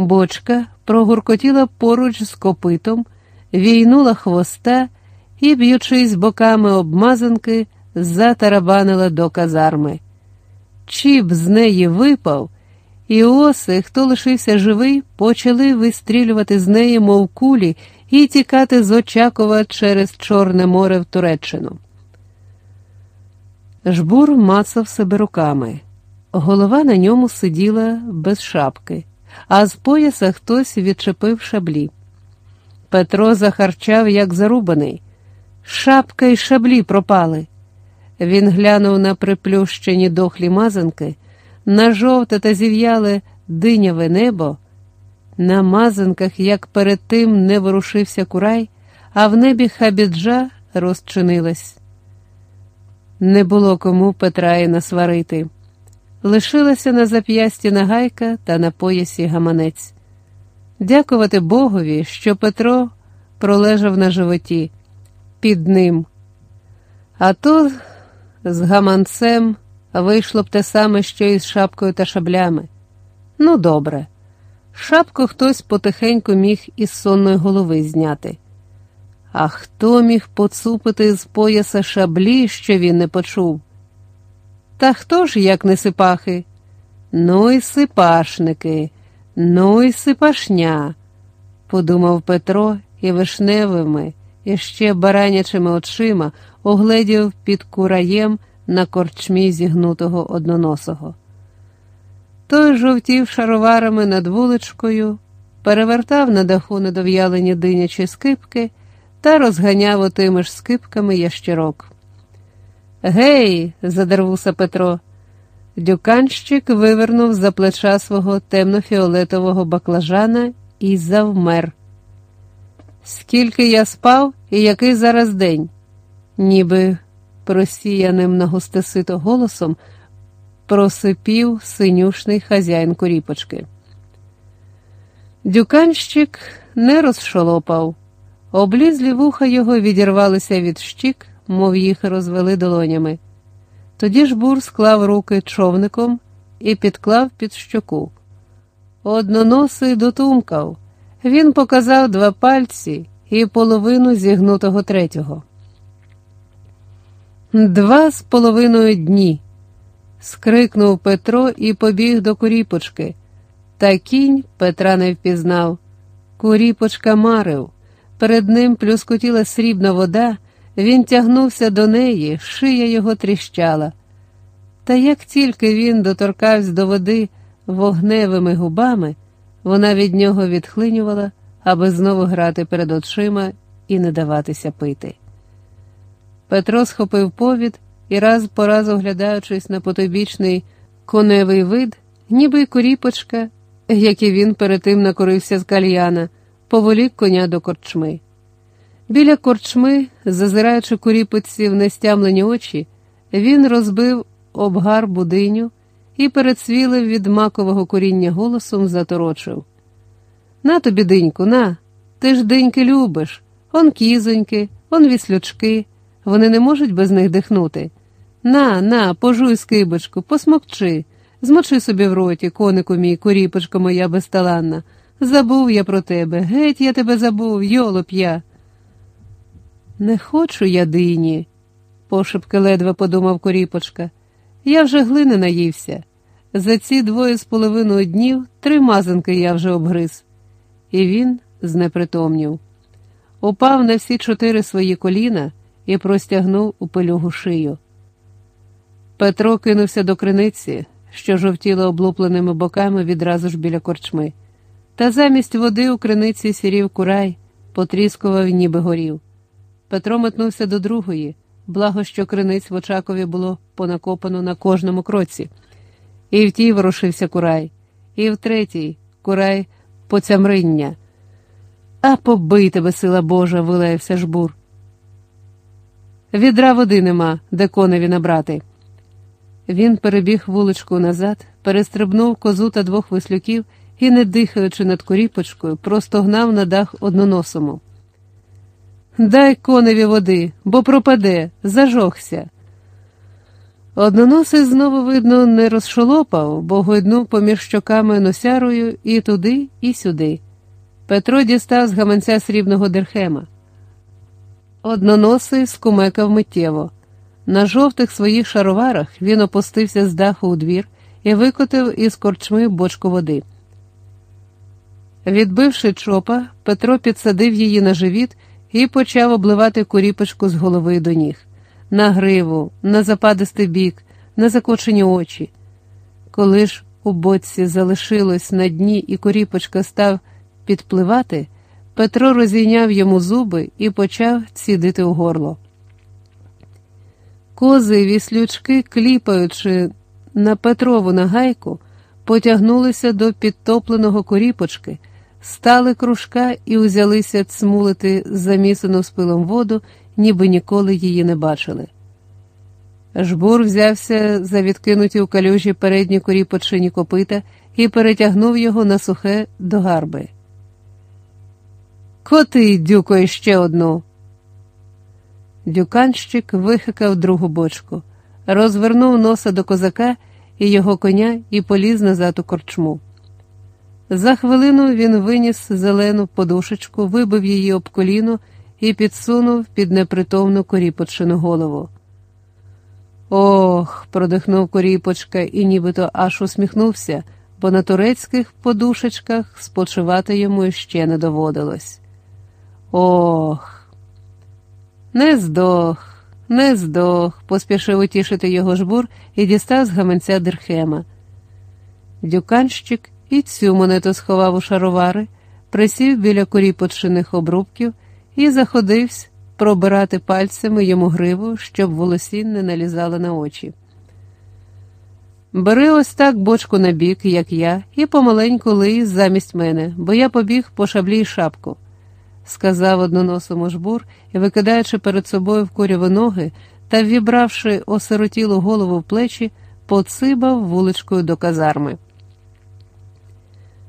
Бочка прогуркотіла поруч з копитом, війнула хвоста і, б'ючись боками обмазанки, затарабанила до казарми. Чіп з неї випав, і оси, хто лишився живий, почали вистрілювати з неї, мов кулі, і тікати з Очакова через Чорне море в Туреччину. Жбур мацав себе руками. Голова на ньому сиділа без шапки, а з пояса хтось відчепив шаблі. Петро захарчав, як зарубаний. Шапка і шаблі пропали. Він глянув на приплющені дохлі мазанки, на жовте та зів'яле диняве небо. На мазанках, як перед тим, не ворушився курай, а в небі хабіджа розчинилась. Не було кому Петра і насварити. Лишилася на зап'ясті нагайка та на поясі гаманець. Дякувати Богові, що Петро пролежав на животі під ним. А то з гаманцем вийшло б те саме, що і з шапкою та шаблями. Ну, добре. Шапку хтось потихеньку міг із сонної голови зняти. А хто міг поцупити з пояса шаблі, що він не почув? Та хто ж, як не сипахи? Ну й сипашники, ну й сипашня, подумав Петро і вишневими, і ще баранячими очима огледів під кураєм на корчмі зігнутого одноносого. Той жовтів шароварами над вуличкою, перевертав на даху недов'ялені динячі скипки та розганяв отими ж скипками ящирок. Гей, задервуса Петро. Дюканщик вивернув за плеча свого темно-фіолетового баклажана і завмер. Скільки я спав і який зараз день? Ніби просіяним на густесито голосом просипів синюшний хазяїн куріпочки. Дюканщик не розшолопав, облізлі вуха його відірвалися від щік, мов їх розвели долонями. Тоді ж бур склав руки човником і підклав під щоку. Одноносий дотумкав. Він показав два пальці і половину зігнутого третього. Два з половиною дні. скрикнув Петро і побіг до куріпочки. Та кінь Петра не впізнав. Куріпочка марив. Перед ним плюскотіла срібна вода, він тягнувся до неї, шия його тріщала. Та як тільки він доторкався до води вогневими губами, вона від нього відхлинювала, аби знову грати перед очима і не даватися пити. Петро схопив повід і раз по раз оглядаючись на потобічний коневий вид, ніби й куріпочка, як і він перед тим накорився з кальяна, поволік коня до корчми. Біля корчми, зазираючи куріпочці в нестямлені очі, він розбив обгар будиню і перед свілим від макового коріння голосом заторочив. На тобі, диньку, на, ти ж диньки любиш, он кізоньки, он віслючки, вони не можуть без них дихнути. На, на, пожуй скибочку, посмокчи, змочи собі в роті, конику мій, куріпочко моя безталанна. Забув я про тебе, геть я тебе забув, йолоп я. Не хочу я дині, пошепки ледве подумав Коріпочка. Я вже глини наївся. За ці двоє з половиною днів три мазанки я вже обгриз. І він знепритомнів. Упав на всі чотири свої коліна і простягнув у пилюгу шию. Петро кинувся до криниці, що жовтіла облупленими боками відразу ж біля корчми, та замість води у криниці сірів курай, потріскував, ніби горів. Петро метнувся до другої, благо що криниць в Очакові було понакопано на кожному кроці. І в тій ворушився курай, і в третій курай поцямриння. А побий тебе, сила Божа, вилаявся жбур. Відра води нема, де коневі набрати. Він перебіг вуличку назад, перестрибнув козу та двох вислюків і, не дихаючи над коріпочкою, просто гнав на дах одноносому. Дай коневі води, бо пропаде, зажохся. Одноносий знову, видно, не розшолопав, бо гойднув поміж щоками носярою і туди, і сюди. Петро дістав з гаманця срібного дерхема. Одноносий скумекав миттєво. На жовтих своїх шароварах він опустився з даху у двір і викотив із корчми бочку води. Відбивши чопа, Петро підсадив її на живіт і почав обливати куріпочку з голови до ніг, на гриву, на западистий бік, на закочені очі. Коли ж у боці залишилось на дні і куріпочка став підпливати, Петро розійняв йому зуби і почав цідити у горло. Кози віслючки, кліпаючи на Петрову нагайку, потягнулися до підтопленого коріпочки, стали кружка і узялися цмулити замісену з пилом воду, ніби ніколи її не бачили. Жбур взявся за відкинуті у калюжі передні коріпочині копита і перетягнув його на сухе до гарби. Коти, дюкою, ще одну. Дюканщик вихикав другу бочку, розвернув носа до козака і його коня і поліз назад у корчму. За хвилину він виніс зелену подушечку, вибив її об коліно і підсунув під непритомну коріпочину голову. Ох, продихнув коріпочка і нібито аж усміхнувся, бо на турецьких подушечках спочивати йому ще не доводилось. Ох. Не здох, не здох, поспішив утішити його жбур і дістав з гаманця дирхема. Дюканщик і цю монету сховав у шаровари, присів біля коріпочиних обрубків і заходився пробирати пальцями йому гриву, щоб волосін не налізало на очі. Бери ось так бочку на бік, як я, і помаленьку лий замість мене, бо я побіг по шаблі й шапку сказав одноносому жбур і, викидаючи перед собою в куряві ноги та ввібравши осиротілу голову в плечі, поцибав вуличкою до казарми.